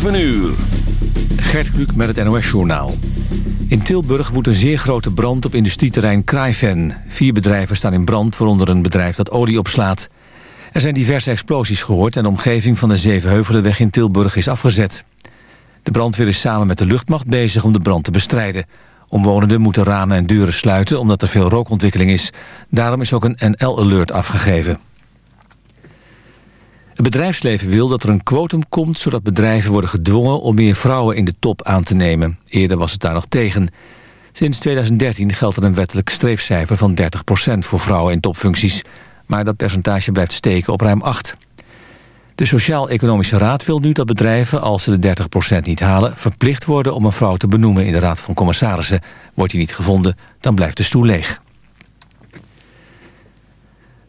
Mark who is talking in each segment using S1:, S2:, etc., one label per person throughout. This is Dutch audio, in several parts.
S1: 7 uur.
S2: Gert Kluk met het NOS-journaal. In Tilburg woedt een zeer grote brand op industrieterrein Kraaiven. Vier bedrijven staan in brand, waaronder een bedrijf dat olie opslaat. Er zijn diverse explosies gehoord... en de omgeving van de Zevenheuvelenweg in Tilburg is afgezet. De brandweer is samen met de luchtmacht bezig om de brand te bestrijden. Omwonenden moeten ramen en deuren sluiten omdat er veel rookontwikkeling is. Daarom is ook een NL-alert afgegeven. Het bedrijfsleven wil dat er een quotum komt... zodat bedrijven worden gedwongen om meer vrouwen in de top aan te nemen. Eerder was het daar nog tegen. Sinds 2013 geldt er een wettelijk streefcijfer van 30% voor vrouwen in topfuncties. Maar dat percentage blijft steken op ruim 8. De Sociaal-Economische Raad wil nu dat bedrijven, als ze de 30% niet halen... verplicht worden om een vrouw te benoemen in de Raad van Commissarissen. Wordt die niet gevonden, dan blijft de stoel leeg.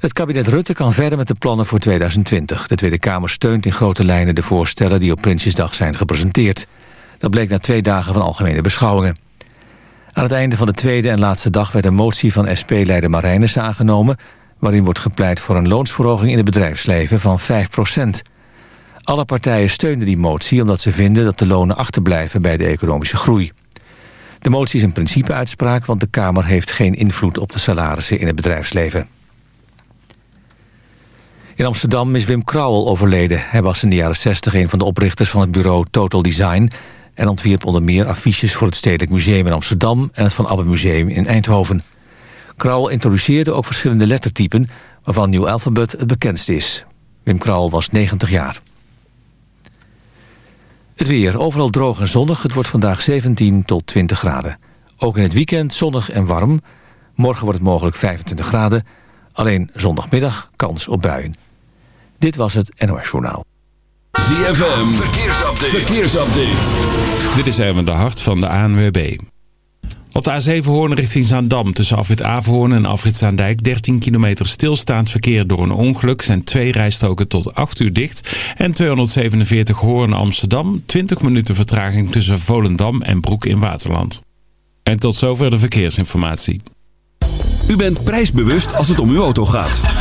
S2: Het kabinet Rutte kan verder met de plannen voor 2020. De Tweede Kamer steunt in grote lijnen de voorstellen die op Prinsjesdag zijn gepresenteerd. Dat bleek na twee dagen van algemene beschouwingen. Aan het einde van de tweede en laatste dag werd een motie van SP-leider Marijnissen aangenomen... waarin wordt gepleit voor een loonsverhoging in het bedrijfsleven van 5% Alle partijen steunden die motie omdat ze vinden dat de lonen achterblijven bij de economische groei. De motie is een principeuitspraak, want de Kamer heeft geen invloed op de salarissen in het bedrijfsleven. In Amsterdam is Wim Krauwel overleden. Hij was in de jaren 60 een van de oprichters van het bureau Total Design... en ontwierp onder meer affiches voor het Stedelijk Museum in Amsterdam... en het Van Abbe Museum in Eindhoven. Krauwel introduceerde ook verschillende lettertypen... waarvan New Alphabet het bekendste is. Wim Krauwel was 90 jaar. Het weer, overal droog en zonnig. Het wordt vandaag 17 tot 20 graden. Ook in het weekend zonnig en warm. Morgen wordt het mogelijk 25 graden... Alleen zondagmiddag kans op buien. Dit was het NOS Journaal.
S1: ZFM, verkeersupdate. verkeersupdate.
S3: Dit is even de hart van de ANWB. Op de A7 Hoorn richting Zaandam tussen afrit Averhoorn en afrit Zaandijk 13 kilometer stilstaand verkeer door een ongeluk zijn twee rijstroken tot 8 uur dicht. En 247 Hoorn Amsterdam 20 minuten vertraging tussen Volendam en Broek in Waterland. En tot zover de verkeersinformatie.
S1: U bent prijsbewust als het om uw auto gaat.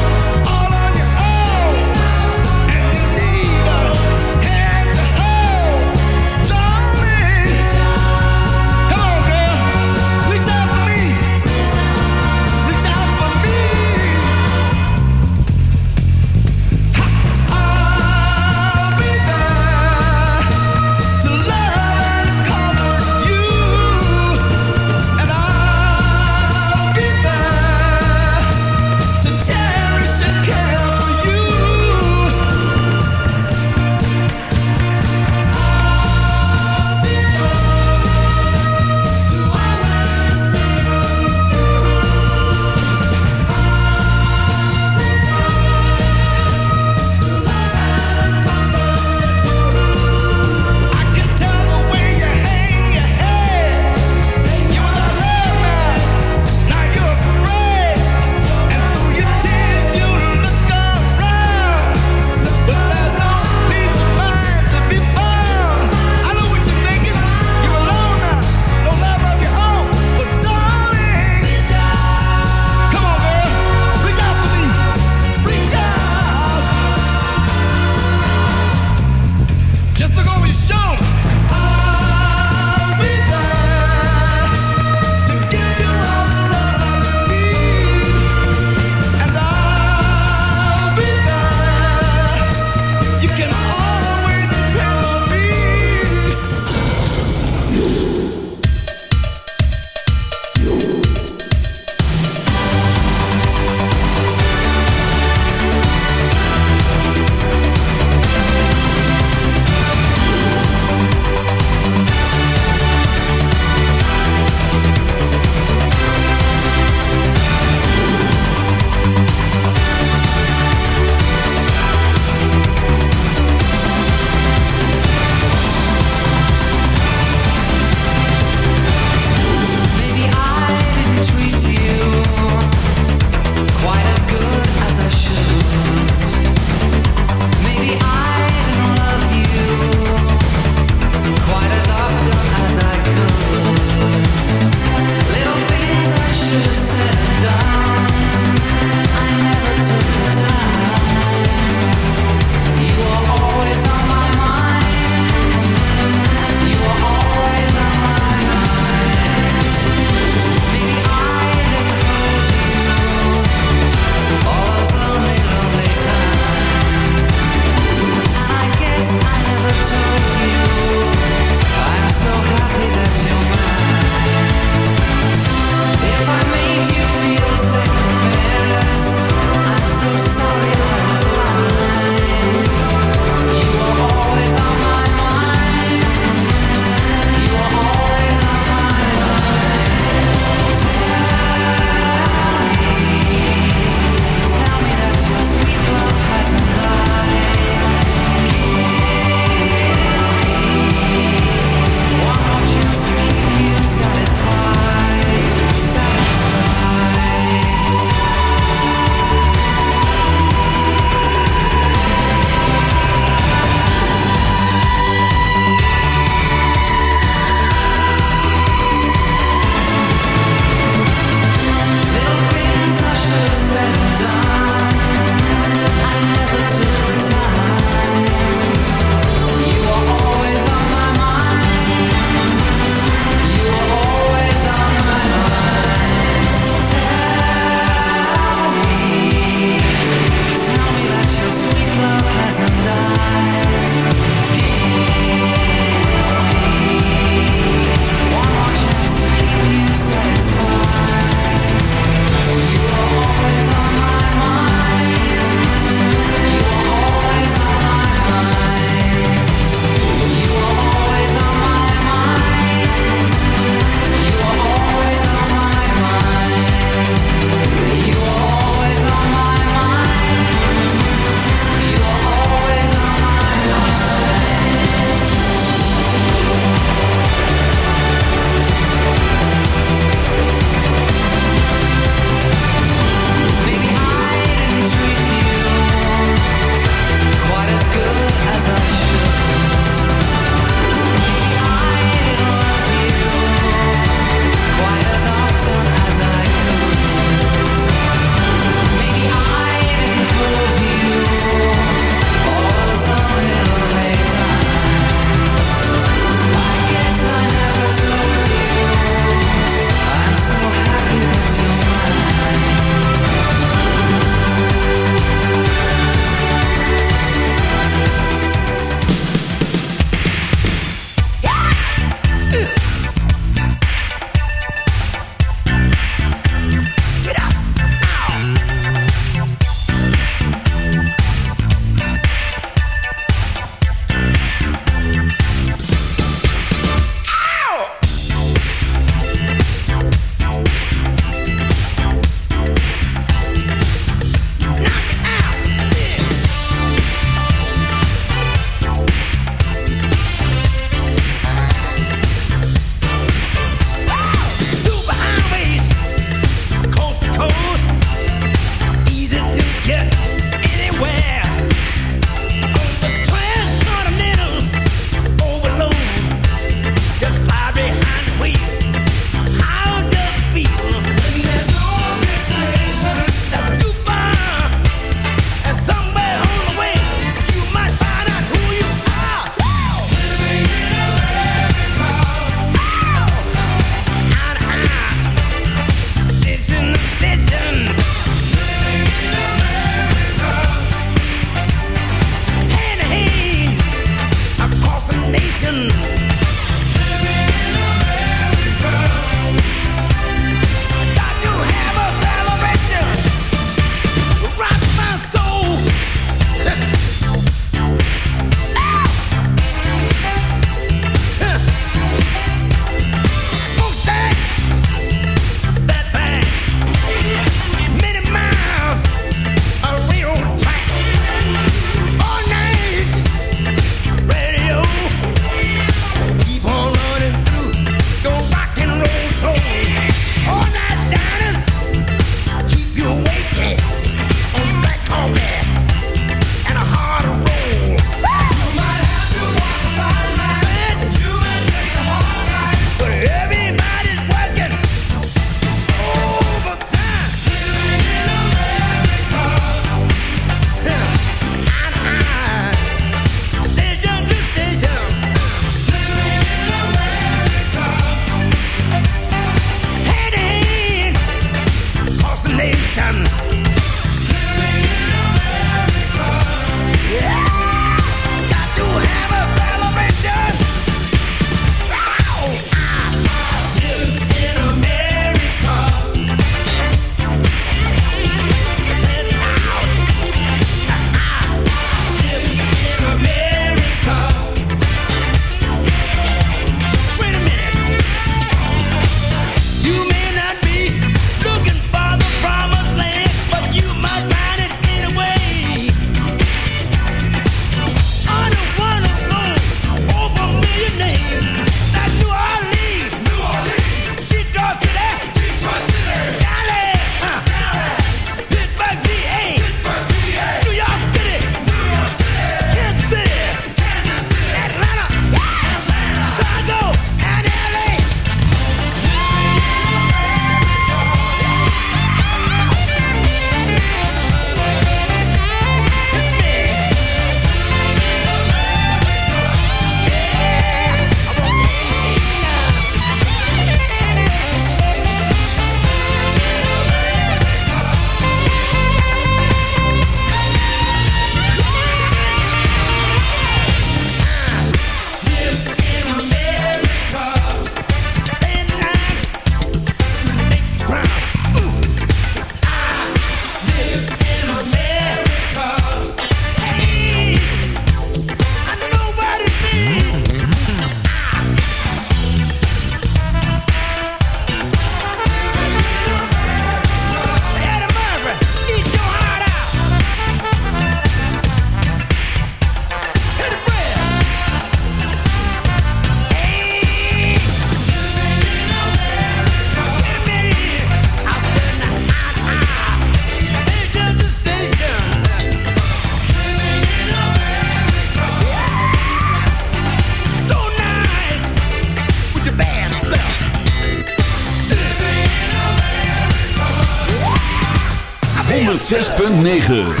S4: 106.9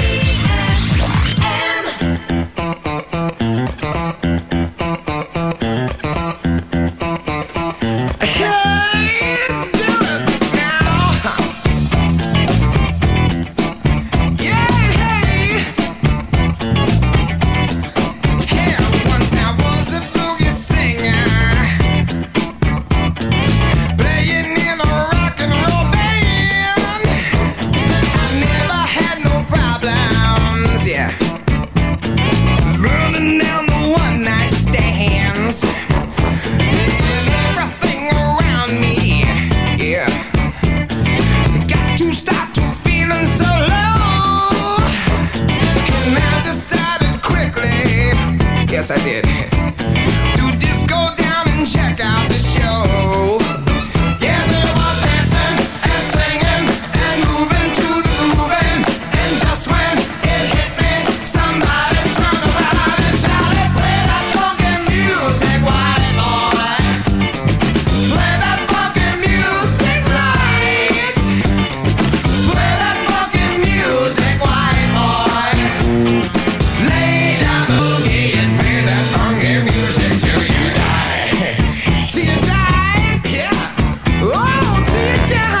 S5: down.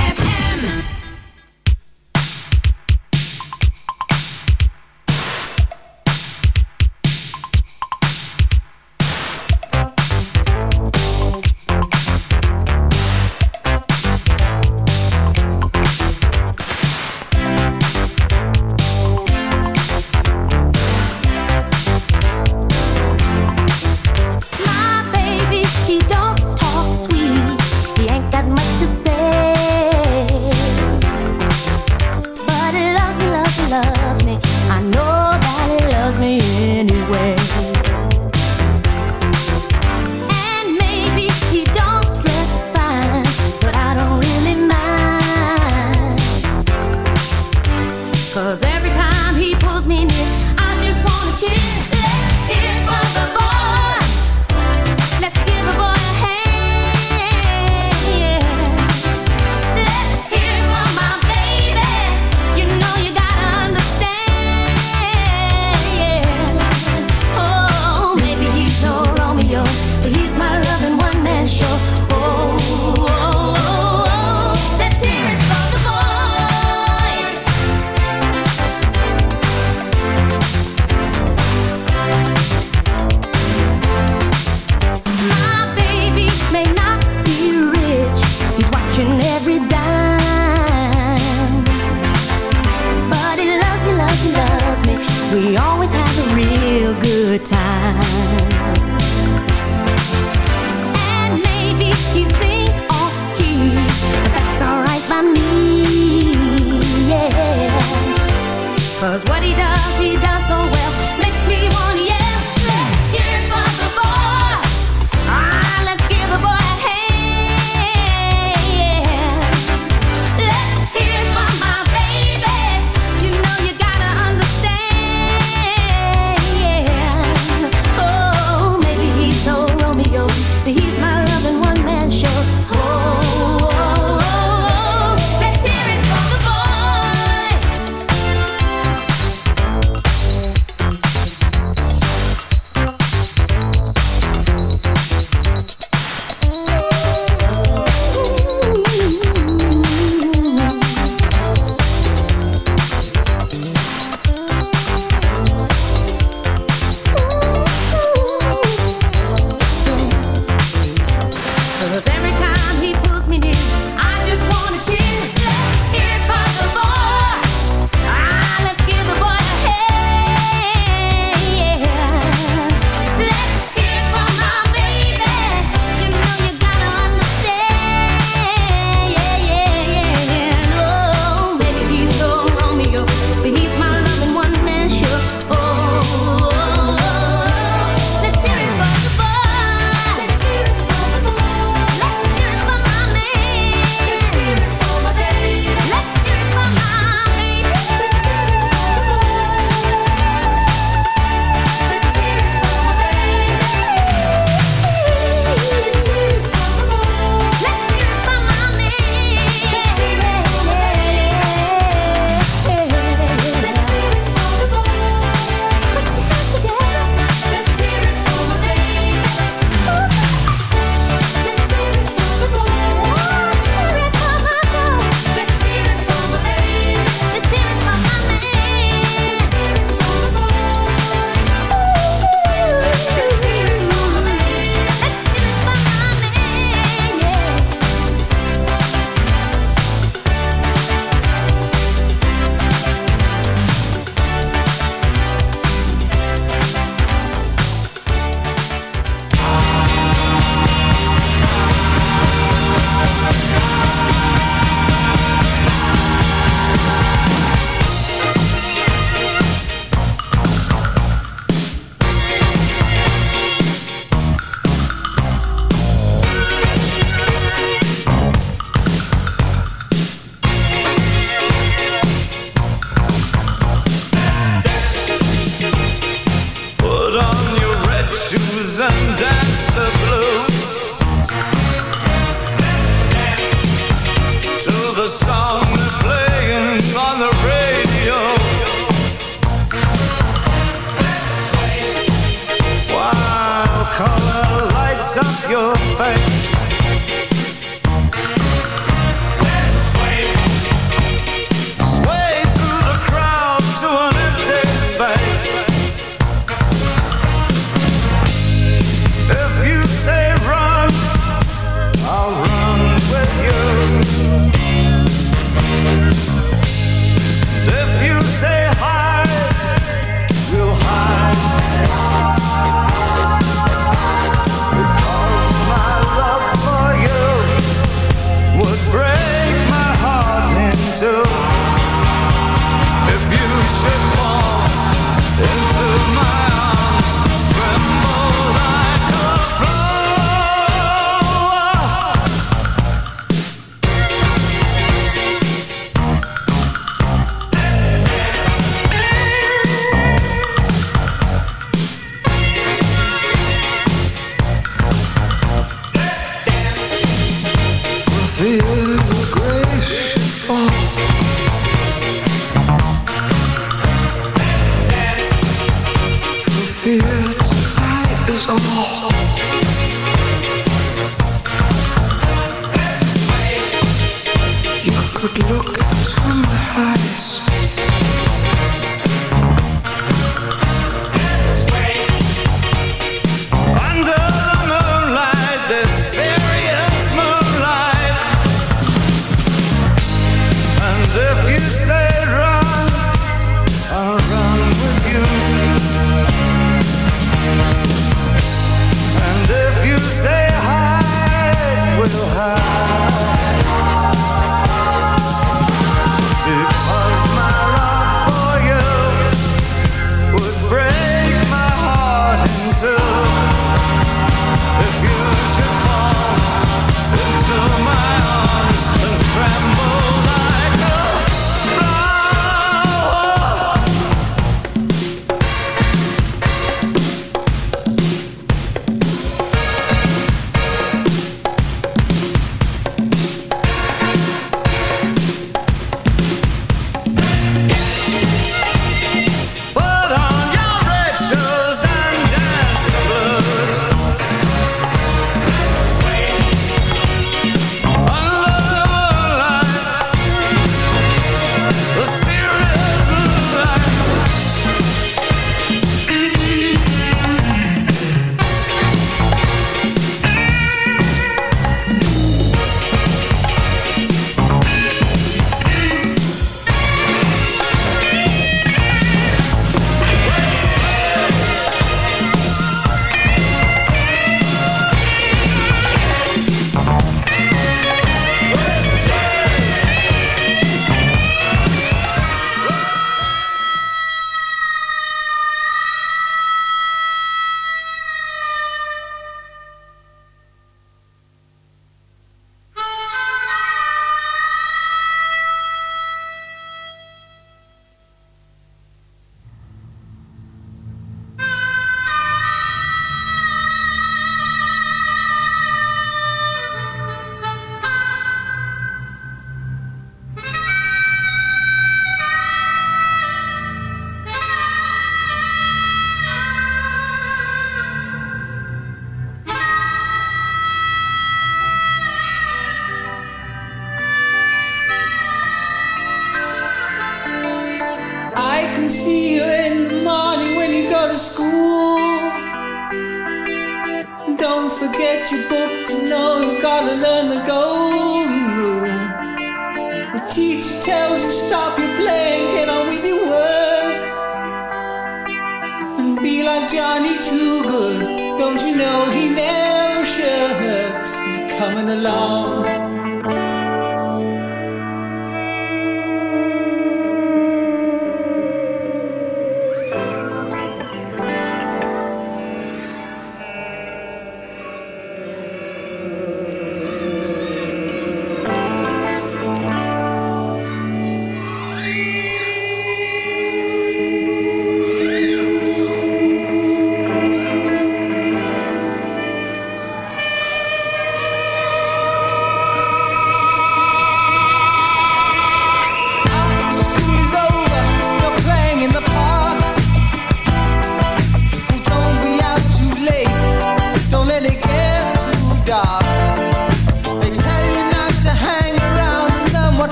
S6: so well.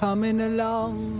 S7: Coming along.